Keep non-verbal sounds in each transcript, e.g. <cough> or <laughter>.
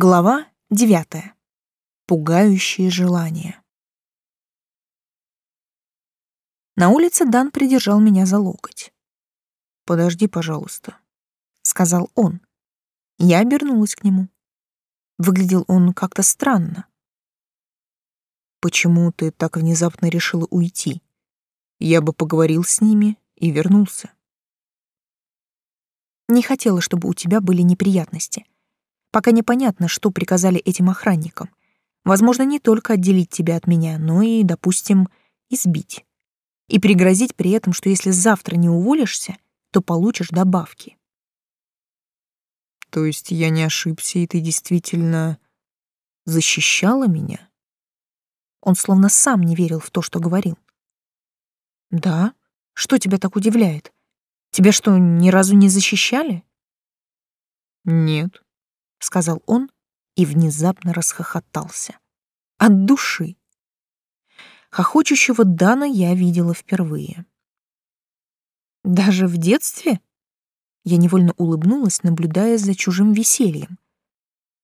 Глава девятая. Пугающие желания. На улице Дан придержал меня за локоть. «Подожди, пожалуйста», — сказал он. Я обернулась к нему. Выглядел он как-то странно. «Почему ты так внезапно решила уйти? Я бы поговорил с ними и вернулся». «Не хотела, чтобы у тебя были неприятности», Пока непонятно, что приказали этим охранникам. Возможно, не только отделить тебя от меня, но и, допустим, избить. И пригрозить при этом, что если завтра не уволишься, то получишь добавки. То есть я не ошибся, и ты действительно защищала меня? Он словно сам не верил в то, что говорил. Да? Что тебя так удивляет? Тебя что, ни разу не защищали? Нет. — сказал он и внезапно расхохотался. От души. Хохочущего Дана я видела впервые. Даже в детстве? Я невольно улыбнулась, наблюдая за чужим весельем.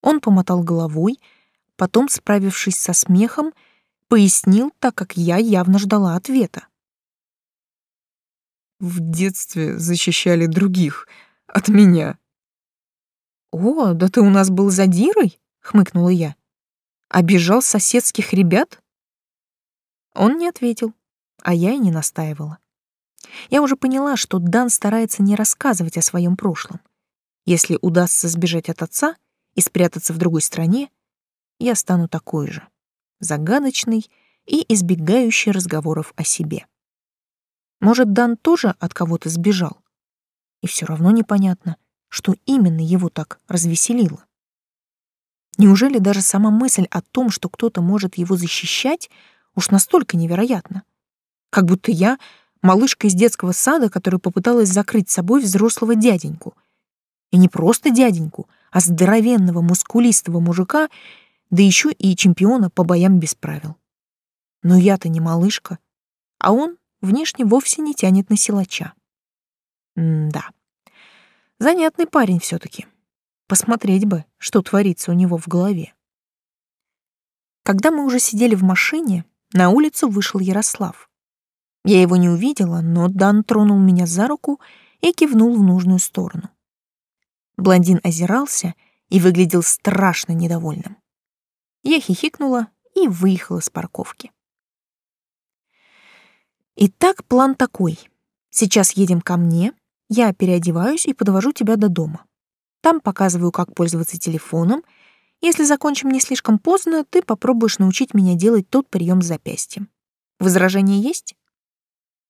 Он помотал головой, потом, справившись со смехом, пояснил, так как я явно ждала ответа. В детстве защищали других от меня. «О, да ты у нас был задирой?» — хмыкнула я. «Обижал соседских ребят?» Он не ответил, а я и не настаивала. Я уже поняла, что Дан старается не рассказывать о своем прошлом. Если удастся сбежать от отца и спрятаться в другой стране, я стану такой же, загадочный и избегающий разговоров о себе. Может, Дан тоже от кого-то сбежал? И все равно непонятно, что именно его так развеселило. Неужели даже сама мысль о том, что кто-то может его защищать, уж настолько невероятна? Как будто я малышка из детского сада, которая попыталась закрыть собой взрослого дяденьку. И не просто дяденьку, а здоровенного, мускулистого мужика, да еще и чемпиона по боям без правил. Но я-то не малышка, а он внешне вовсе не тянет на силача. М-да. Занятный парень все таки Посмотреть бы, что творится у него в голове. Когда мы уже сидели в машине, на улицу вышел Ярослав. Я его не увидела, но Дан тронул меня за руку и кивнул в нужную сторону. Блондин озирался и выглядел страшно недовольным. Я хихикнула и выехала с парковки. Итак, план такой. Сейчас едем ко мне, я переодеваюсь и подвожу тебя до дома. Там показываю, как пользоваться телефоном. Если закончим не слишком поздно, ты попробуешь научить меня делать тот прием с запястьем. Возражения есть?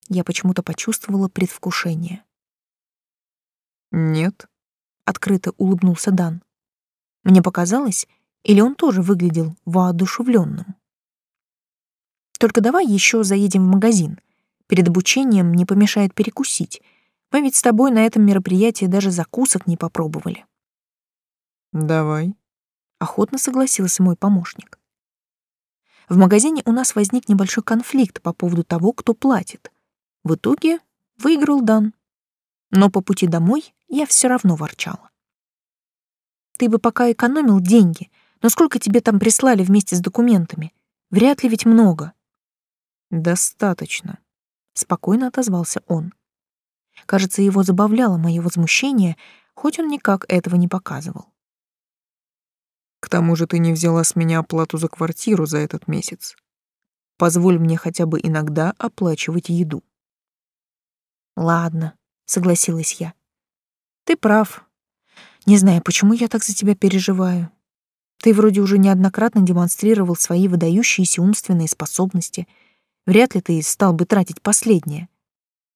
Я почему-то почувствовала предвкушение. Нет, открыто улыбнулся Дан. Мне показалось, или он тоже выглядел воодушевленным. Только давай еще заедем в магазин. Перед обучением не помешает перекусить — мы ведь с тобой на этом мероприятии даже закусок не попробовали. Давай. Охотно согласился мой помощник. В магазине у нас возник небольшой конфликт по поводу того, кто платит. В итоге выиграл Дан. Но по пути домой я все равно ворчала. Ты бы пока экономил деньги, но сколько тебе там прислали вместе с документами? Вряд ли ведь много. Достаточно, спокойно отозвался он. Кажется, его забавляло мое возмущение, хоть он никак этого не показывал. К тому же ты не взяла с меня оплату за квартиру за этот месяц. Позволь мне хотя бы иногда оплачивать еду. Ладно, согласилась я. Ты прав. Не знаю, почему я так за тебя переживаю. Ты вроде уже неоднократно демонстрировал свои выдающиеся умственные способности. Вряд ли ты стал бы тратить последнее.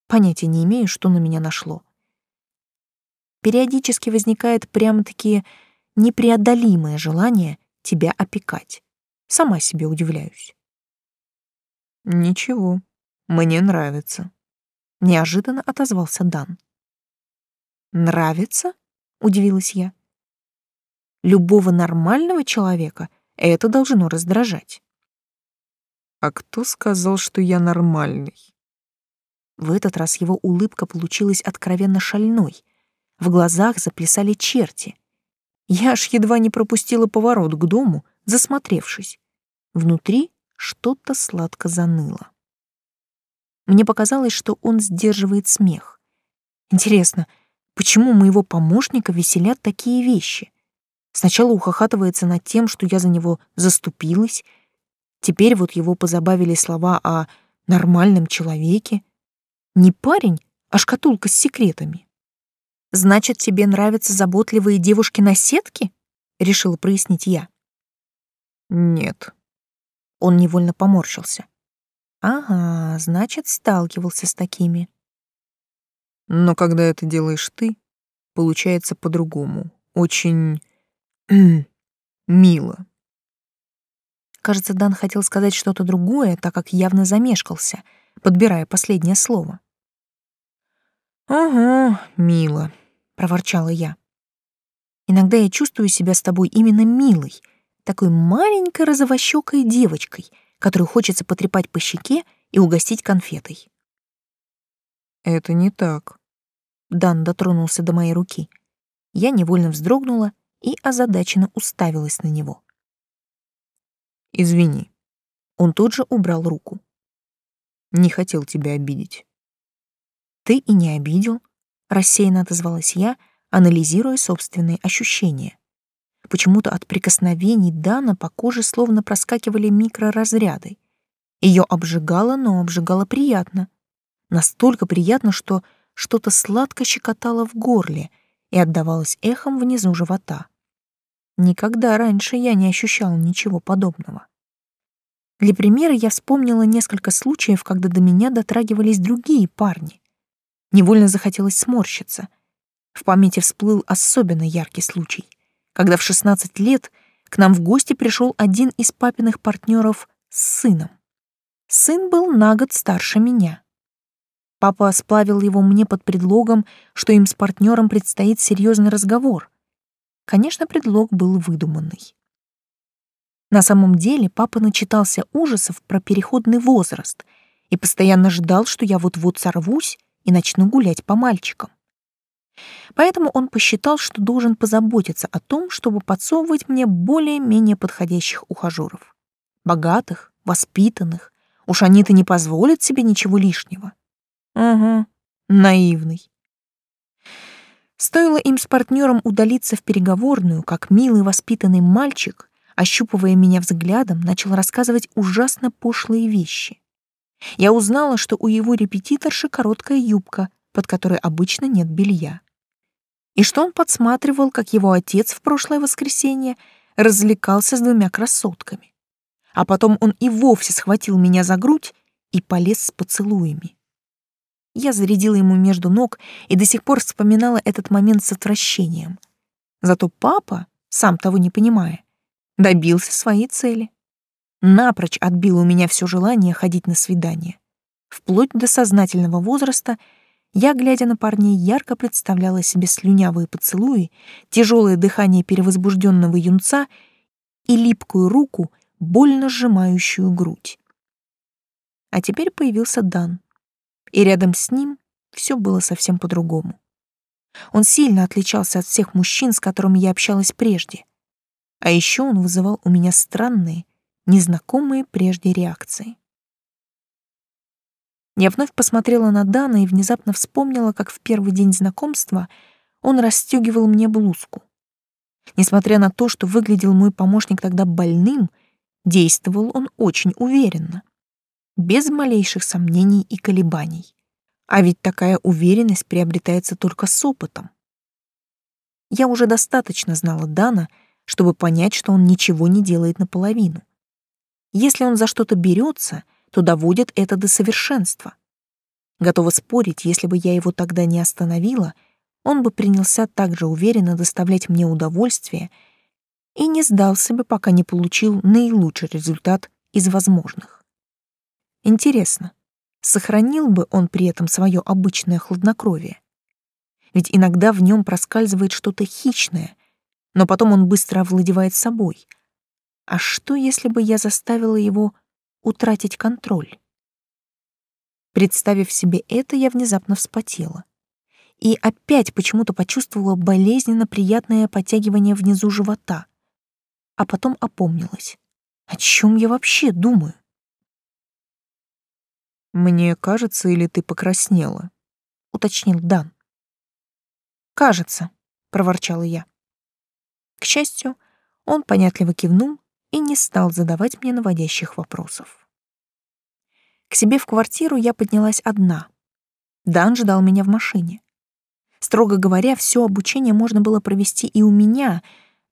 Понятия не имею, что на меня нашло. Периодически возникает прямо-таки непреодолимое желание тебя опекать. Сама себе удивляюсь. Ничего, мне нравится. Неожиданно отозвался Дан. Нравится? Удивилась я. Любого нормального человека это должно раздражать. А кто сказал, что я нормальный? В этот раз его улыбка получилась откровенно шальной. В глазах заплясали черти. Я аж едва не пропустила поворот к дому, засмотревшись. Внутри что-то сладко заныло. Мне показалось, что он сдерживает смех. Интересно, почему моего помощника веселят такие вещи? Сначала ухахатывается над тем, что я за него заступилась, теперь вот его позабавили слова о нормальном человеке. Не парень, а шкатулка с секретами. Значит, тебе нравятся заботливые девушки на сетке? Решила прояснить я. Нет. Он невольно поморщился. Ага, значит, сталкивался с такими. Но когда это делаешь ты, получается по-другому. Очень <clears throat> мило. Кажется, Дан хотел сказать что-то другое, так как явно замешкался, подбирая последнее слово. «Ага, мило», — проворчала я. «Иногда я чувствую себя с тобой именно милой, такой маленькой розовощекой девочкой, которую хочется потрепать по щеке и угостить конфетой». «Это не так». Дан дотронулся до моей руки. Я невольно вздрогнула и озадаченно уставилась на него. «Извини». Он тут же убрал руку. «Не хотел тебя обидеть». «Ты и не обидел», — рассеянно отозвалась я, анализируя собственные ощущения. Почему-то от прикосновений Дана по коже словно проскакивали микроразряды. Ее обжигало, но обжигало приятно. Настолько приятно, что что-то сладко щекотало в горле и отдавалось эхом внизу живота. Никогда раньше я не ощущал ничего подобного. Для примера я вспомнила несколько случаев, когда до меня дотрагивались другие парни. Невольно захотелось сморщиться. В памяти всплыл особенно яркий случай, когда в 16 лет к нам в гости пришел один из папиных партнеров с сыном. Сын был на год старше меня. Папа сплавил его мне под предлогом, что им с партнером предстоит серьезный разговор — Конечно, предлог был выдуманный. На самом деле папа начитался ужасов про переходный возраст и постоянно ждал, что я вот-вот сорвусь и начну гулять по мальчикам. Поэтому он посчитал, что должен позаботиться о том, чтобы подсовывать мне более-менее подходящих ухажеров. Богатых, воспитанных. Уж они-то не позволят себе ничего лишнего. Угу, наивный. Стоило им с партнером удалиться в переговорную, как милый воспитанный мальчик, ощупывая меня взглядом, начал рассказывать ужасно пошлые вещи. Я узнала, что у его репетиторши короткая юбка, под которой обычно нет белья. И что он подсматривал, как его отец в прошлое воскресенье развлекался с двумя красотками. А потом он и вовсе схватил меня за грудь и полез с поцелуями. Я зарядила ему между ног и до сих пор вспоминала этот момент с отвращением. Зато папа, сам того не понимая, добился своей цели. Напрочь отбил у меня все желание ходить на свидание. Вплоть до сознательного возраста я, глядя на парней, ярко представляла себе слюнявые поцелуи, тяжелое дыхание перевозбужденного юнца и липкую руку, больно сжимающую грудь. А теперь появился Дан и рядом с ним все было совсем по-другому. Он сильно отличался от всех мужчин, с которыми я общалась прежде. А еще он вызывал у меня странные, незнакомые прежде реакции. Я вновь посмотрела на Дана и внезапно вспомнила, как в первый день знакомства он расстегивал мне блузку. Несмотря на то, что выглядел мой помощник тогда больным, действовал он очень уверенно без малейших сомнений и колебаний. А ведь такая уверенность приобретается только с опытом. Я уже достаточно знала Дана, чтобы понять, что он ничего не делает наполовину. Если он за что-то берется, то доводит это до совершенства. Готова спорить, если бы я его тогда не остановила, он бы принялся так же уверенно доставлять мне удовольствие и не сдался бы, пока не получил наилучший результат из возможных. Интересно, сохранил бы он при этом свое обычное хладнокровие? Ведь иногда в нем проскальзывает что-то хищное, но потом он быстро овладевает собой. А что, если бы я заставила его утратить контроль? Представив себе это, я внезапно вспотела. и опять почему-то почувствовала болезненно приятное подтягивание внизу живота. А потом опомнилась. О чем я вообще думаю? «Мне кажется, или ты покраснела?» — уточнил Дан. «Кажется», — проворчала я. К счастью, он понятливо кивнул и не стал задавать мне наводящих вопросов. К себе в квартиру я поднялась одна. Дан ждал меня в машине. Строго говоря, все обучение можно было провести и у меня,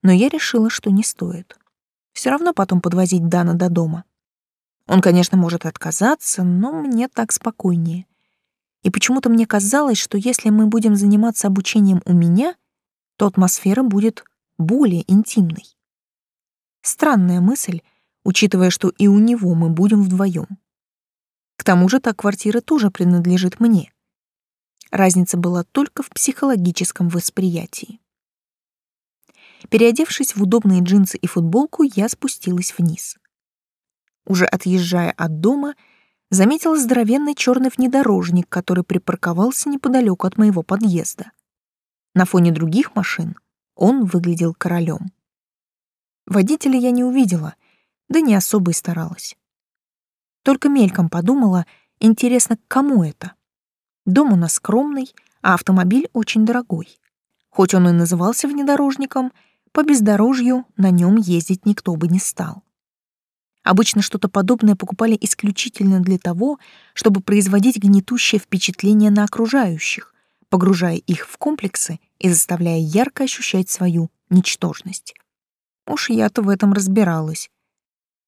но я решила, что не стоит. Все равно потом подвозить Дана до дома. Он, конечно, может отказаться, но мне так спокойнее. И почему-то мне казалось, что если мы будем заниматься обучением у меня, то атмосфера будет более интимной. Странная мысль, учитывая, что и у него мы будем вдвоем. К тому же та квартира тоже принадлежит мне. Разница была только в психологическом восприятии. Переодевшись в удобные джинсы и футболку, я спустилась вниз. Уже отъезжая от дома, заметила здоровенный черный внедорожник, который припарковался неподалеку от моего подъезда. На фоне других машин он выглядел королем. Водителя я не увидела, да не особо и старалась. Только мельком подумала, интересно, кому это? Дом у нас скромный, а автомобиль очень дорогой. Хоть он и назывался внедорожником, по бездорожью на нем ездить никто бы не стал. Обычно что-то подобное покупали исключительно для того, чтобы производить гнетущее впечатление на окружающих, погружая их в комплексы и заставляя ярко ощущать свою ничтожность. Уж я-то в этом разбиралась.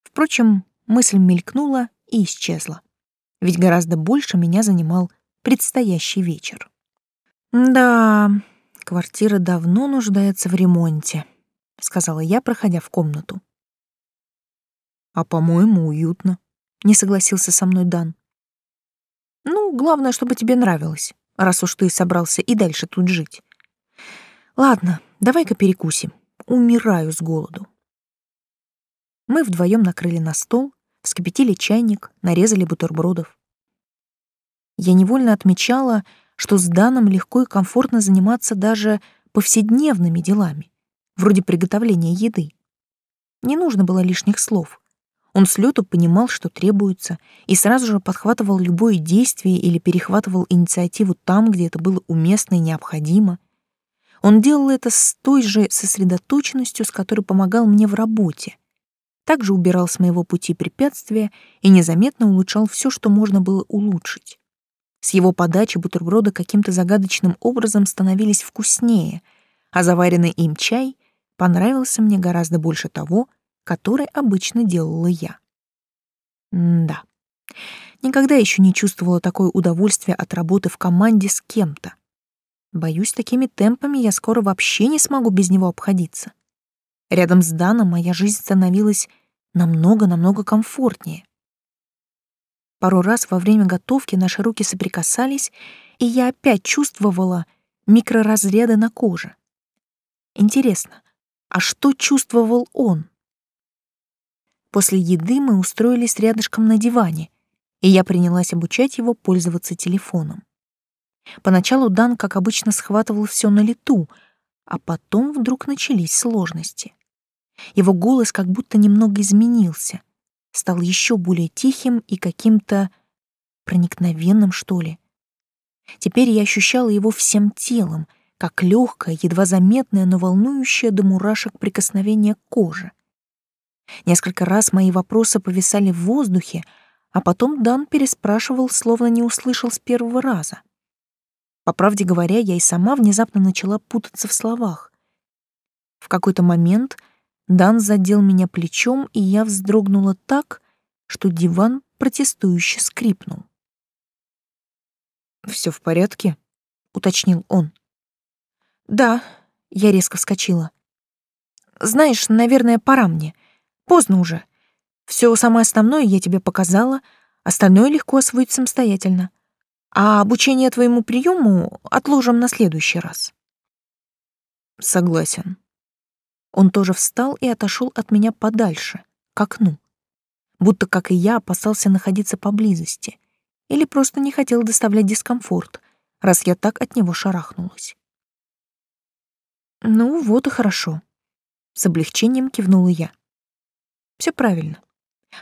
Впрочем, мысль мелькнула и исчезла. Ведь гораздо больше меня занимал предстоящий вечер. «Да, квартира давно нуждается в ремонте», — сказала я, проходя в комнату. А по-моему, уютно. Не согласился со мной Дан. Ну, главное, чтобы тебе нравилось, раз уж ты собрался и дальше тут жить. Ладно, давай-ка перекусим. Умираю с голоду. Мы вдвоем накрыли на стол, вскипятили чайник, нарезали бутербродов. Я невольно отмечала, что с Даном легко и комфортно заниматься даже повседневными делами, вроде приготовления еды. Не нужно было лишних слов. Он с лету понимал, что требуется, и сразу же подхватывал любое действие или перехватывал инициативу там, где это было уместно и необходимо. Он делал это с той же сосредоточенностью, с которой помогал мне в работе. Также убирал с моего пути препятствия и незаметно улучшал все, что можно было улучшить. С его подачи бутерброды каким-то загадочным образом становились вкуснее, а заваренный им чай понравился мне гораздо больше того, который обычно делала я. М да. Никогда еще не чувствовала такое удовольствие от работы в команде с кем-то. Боюсь, такими темпами я скоро вообще не смогу без него обходиться. Рядом с Даном моя жизнь становилась намного-намного комфортнее. Пару раз во время готовки наши руки соприкасались, и я опять чувствовала микроразряды на коже. Интересно, а что чувствовал он? После еды мы устроились рядышком на диване, и я принялась обучать его пользоваться телефоном. Поначалу Дан, как обычно, схватывал все на лету, а потом вдруг начались сложности. Его голос как будто немного изменился, стал еще более тихим и каким-то проникновенным, что ли. Теперь я ощущала его всем телом, как легкое, едва заметное, но волнующее до мурашек прикосновение к коже. Несколько раз мои вопросы повисали в воздухе, а потом Дан переспрашивал, словно не услышал с первого раза. По правде говоря, я и сама внезапно начала путаться в словах. В какой-то момент Дан задел меня плечом, и я вздрогнула так, что диван протестующе скрипнул. «Все в порядке?» — уточнил он. «Да», — я резко вскочила. «Знаешь, наверное, пора мне. Поздно уже. Все самое основное я тебе показала, остальное легко освоить самостоятельно. А обучение твоему приему отложим на следующий раз. Согласен. Он тоже встал и отошел от меня подальше, к окну. Будто, как и я, опасался находиться поблизости. Или просто не хотел доставлять дискомфорт, раз я так от него шарахнулась. Ну, вот и хорошо. С облегчением кивнула я. Все правильно.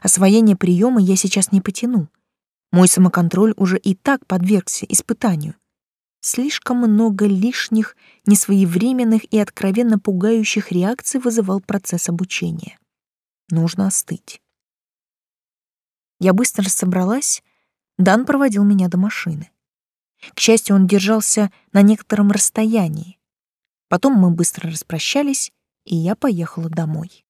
Освоение приема я сейчас не потяну. Мой самоконтроль уже и так подвергся испытанию. Слишком много лишних, несвоевременных и откровенно пугающих реакций вызывал процесс обучения. Нужно остыть. Я быстро собралась. Дан проводил меня до машины. К счастью, он держался на некотором расстоянии. Потом мы быстро распрощались, и я поехала домой.